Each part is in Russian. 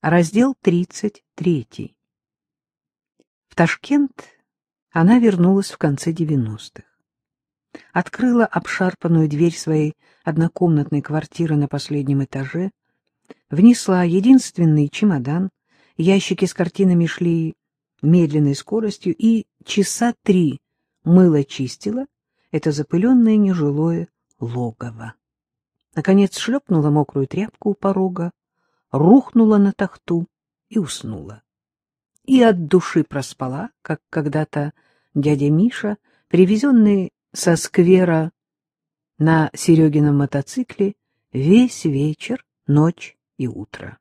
Раздел 33. В Ташкент она вернулась в конце 90-х. Открыла обшарпанную дверь своей однокомнатной квартиры на последнем этаже, внесла единственный чемодан, ящики с картинами шли медленной скоростью и часа три мыло чистила это запыленное нежилое логово. Наконец шлепнула мокрую тряпку у порога, рухнула на тахту и уснула. И от души проспала, как когда-то дядя Миша, привезенный со сквера на Серегином мотоцикле весь вечер, ночь и утро.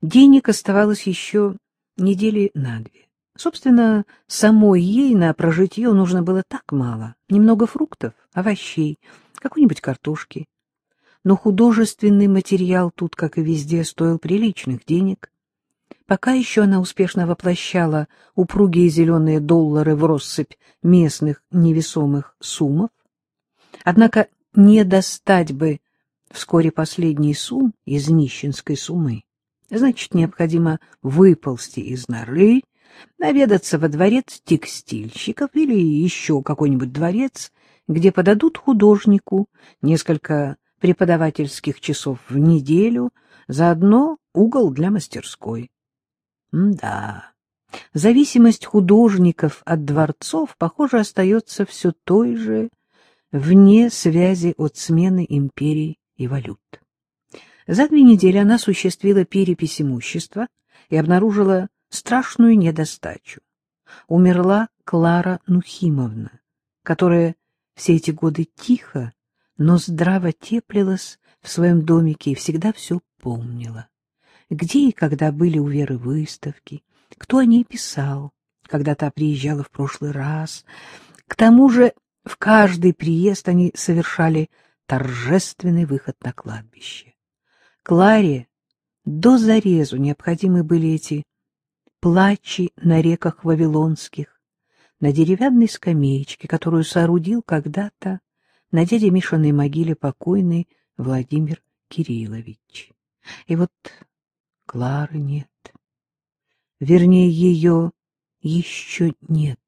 Денег оставалось еще недели на две. Собственно, самой ей на прожитье нужно было так мало. Немного фруктов, овощей, какой-нибудь картошки, но художественный материал тут, как и везде, стоил приличных денег. Пока еще она успешно воплощала упругие зеленые доллары в россыпь местных невесомых суммов. Однако не достать бы вскоре последний сумм из нищенской суммы. Значит, необходимо выползти из норы, наведаться во дворец текстильщиков или еще какой-нибудь дворец, где подадут художнику несколько преподавательских часов в неделю, заодно угол для мастерской. М да, зависимость художников от дворцов, похоже, остается все той же, вне связи от смены империй и валют. За две недели она осуществила перепись имущества и обнаружила страшную недостачу. Умерла Клара Нухимовна, которая все эти годы тихо но здраво теплилась в своем домике и всегда все помнила. Где и когда были у Веры выставки, кто о ней писал, когда та приезжала в прошлый раз. К тому же в каждый приезд они совершали торжественный выход на кладбище. Кларе до зарезу необходимы были эти плачи на реках Вавилонских, на деревянной скамеечке, которую соорудил когда-то на дяде Мишиной могиле покойный Владимир Кириллович. И вот Клары нет. Вернее, ее еще нет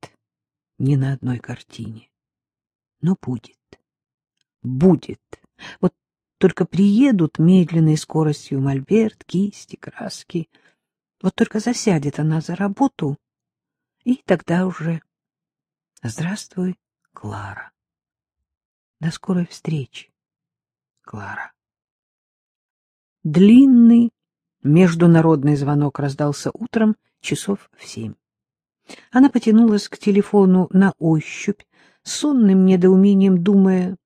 ни на одной картине. Но будет. Будет. Вот только приедут медленной скоростью мольберт, кисти, краски. Вот только засядет она за работу, и тогда уже... Здравствуй, Клара. До скорой встречи, Клара. Длинный международный звонок раздался утром часов в семь. Она потянулась к телефону на ощупь, сонным недоумением думая,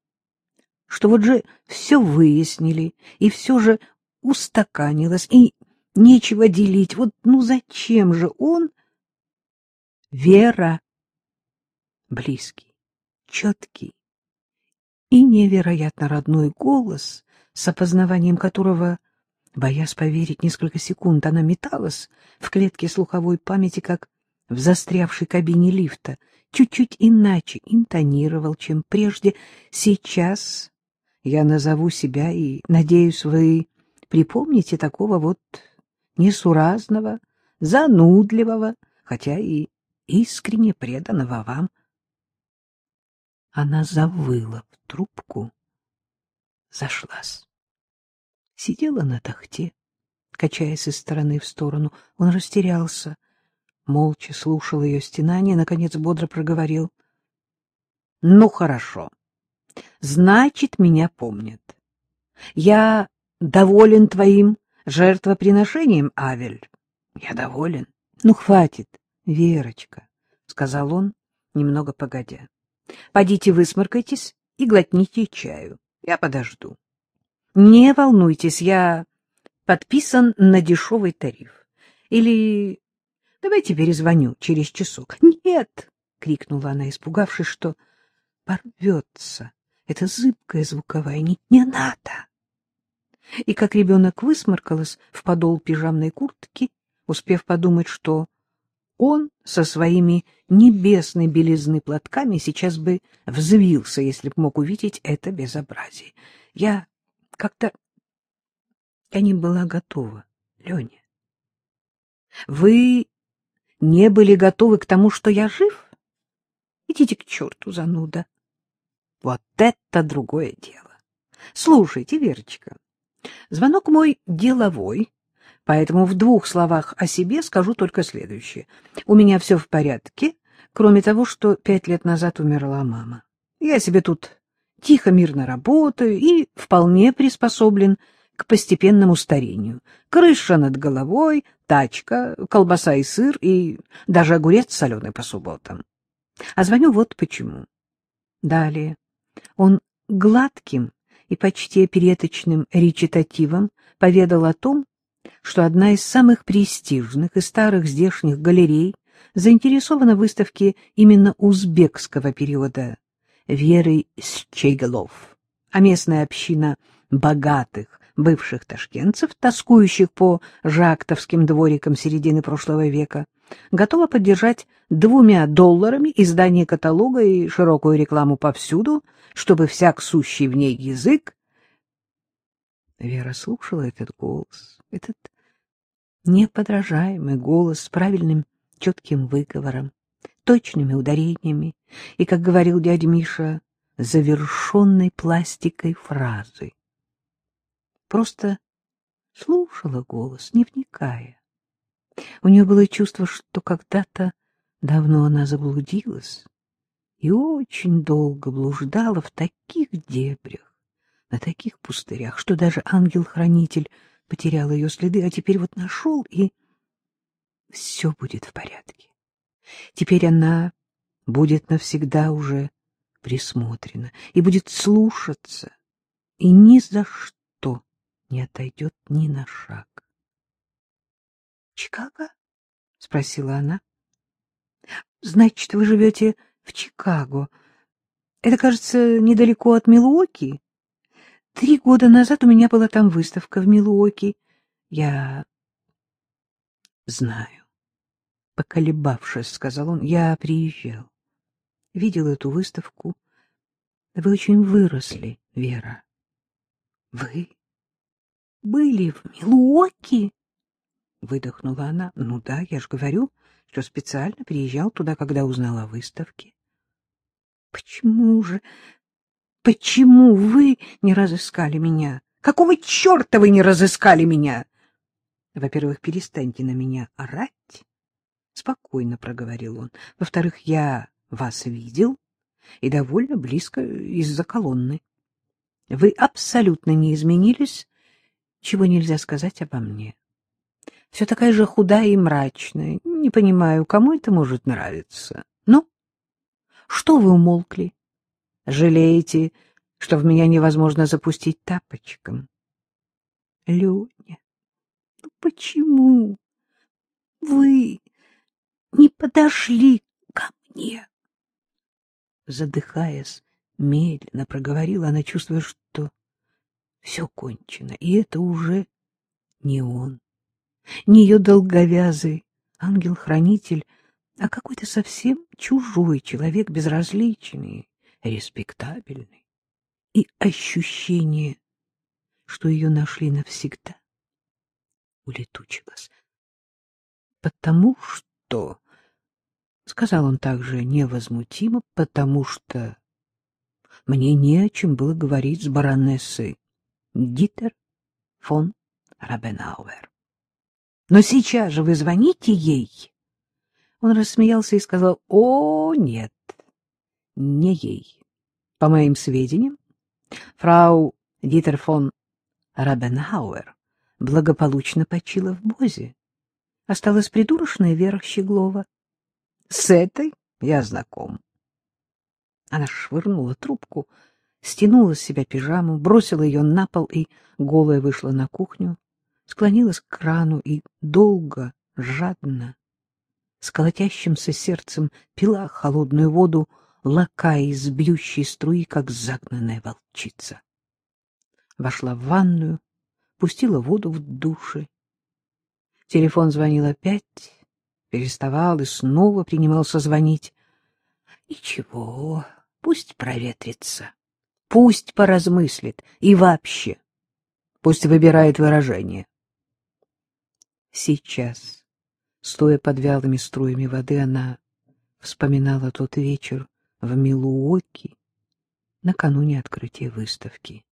что вот же все выяснили, и все же устаканилось, и нечего делить. Вот ну зачем же он? Вера. Близкий, четкий, и невероятно родной голос, с опознаванием которого, боясь поверить несколько секунд, она металась в клетке слуховой памяти, как в застрявшей кабине лифта, чуть-чуть иначе интонировал, чем прежде. Сейчас я назову себя, и, надеюсь, вы припомните такого вот несуразного, занудливого, хотя и искренне преданного вам она завыла трубку, зашлась. Сидела на тахте, качаясь из стороны в сторону. Он растерялся, молча слушал ее стенание, наконец бодро проговорил. — Ну, хорошо. Значит, меня помнят. Я доволен твоим жертвоприношением, Авель. Я доволен. Ну, хватит, Верочка, — сказал он, немного погодя. Подите высморкайтесь и глотните чаю. Я подожду. Не волнуйтесь, я подписан на дешевый тариф. Или давайте перезвоню через часок. Нет, крикнула она, испугавшись, что порвется. Это зыбкая звуковая нить. Не надо. И как ребенок высморкалась в подол пижамной куртки, успев подумать, что он со своими небесной белизны платками сейчас бы взвился, если б мог увидеть это безобразие. Я как-то... Я не была готова, Леня. Вы не были готовы к тому, что я жив? Идите к черту, зануда. Вот это другое дело. Слушайте, Верочка, звонок мой деловой, поэтому в двух словах о себе скажу только следующее. У меня все в порядке, кроме того, что пять лет назад умерла мама. Я себе тут тихо, мирно работаю и вполне приспособлен к постепенному старению. Крыша над головой, тачка, колбаса и сыр, и даже огурец соленый по субботам. А звоню вот почему. Далее он гладким и почти опереточным речитативом поведал о том, что одна из самых престижных и старых здешних галерей заинтересована в выставке именно узбекского периода Веры Счеголов, а местная община богатых бывших ташкентцев, тоскующих по жактовским дворикам середины прошлого века, готова поддержать двумя долларами издание каталога и широкую рекламу повсюду, чтобы всяк сущий в ней язык... Вера слушала этот голос, этот неподражаемый голос с правильным четким выговором, точными ударениями и, как говорил дядя Миша, завершенной пластикой фразы. Просто слушала голос, не вникая. У нее было чувство, что когда-то давно она заблудилась и очень долго блуждала в таких дебрях, на таких пустырях, что даже ангел-хранитель потерял ее следы, а теперь вот нашел, и все будет в порядке. Теперь она будет навсегда уже присмотрена и будет слушаться, и ни за что не отойдет ни на шаг. — Чикаго? — спросила она. — Значит, вы живете в Чикаго. Это, кажется, недалеко от Милуоки. Три года назад у меня была там выставка в Милуоки. Я знаю. Поколебавшись, сказал он, я приезжал. Видел эту выставку. Вы очень выросли, Вера. Вы были в Милуоки? Выдохнула она. Ну да, я же говорю, что специально приезжал туда, когда узнала о выставке. Почему же, почему вы не разыскали меня? Какого черта вы не разыскали меня? Во-первых, перестаньте на меня орать. Спокойно проговорил он. Во-вторых, я вас видел и довольно близко из-за колонны. Вы абсолютно не изменились, чего нельзя сказать обо мне. Все такая же худая и мрачная. Не понимаю, кому это может нравиться. Ну, что вы умолкли? Жалеете, что в меня невозможно запустить тапочком? Люня, ну почему вы не подошли ко мне? Задыхаясь, медленно проговорила она, чувствуя, что все кончено, и это уже не он не ее долговязый ангел-хранитель, а какой-то совсем чужой человек, безразличный, респектабельный. И ощущение, что ее нашли навсегда, улетучилось. Потому что, — сказал он также невозмутимо, — потому что мне не о чем было говорить с баронессой Дитер фон Рабенауэр. Но сейчас же вы звоните ей. Он рассмеялся и сказал, — О, нет, не ей. По моим сведениям, фрау Дитер фон Рабенхауэр благополучно почила в Бозе. Осталась придурочная Вера Щеглова. С этой я знаком. Она швырнула трубку, стянула с себя пижаму, бросила ее на пол и голая вышла на кухню склонилась к крану и долго, жадно, с колотящимся сердцем пила холодную воду, лакая из бьющей струи, как загнанная волчица. Вошла в ванную, пустила воду в душе. Телефон звонил опять, переставал и снова принимался звонить. Ничего, пусть проветрится, пусть поразмыслит и вообще, пусть выбирает выражение. Сейчас Стоя под вялыми струями воды, она вспоминала тот вечер в Милуоки накануне открытия выставки.